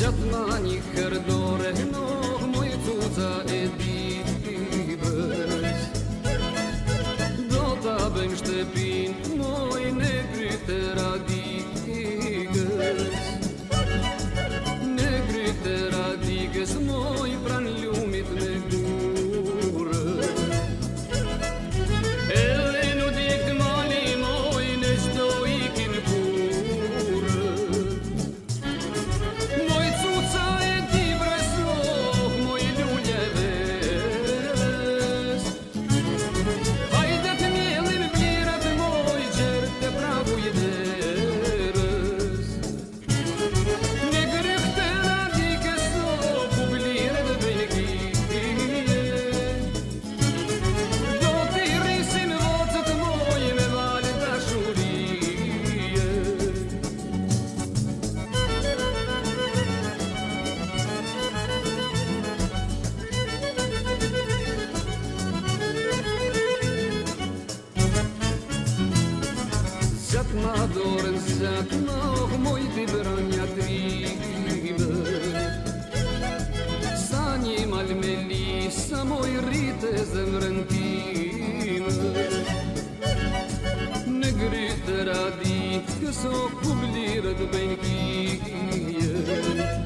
جطناني خردور هنوغ ميتوتا إدي ma dorën Se të ma ohë moj të branja të rive Sa një moj rritë e zemrën time Në grytë të radi, këso publirë të bëjnë kije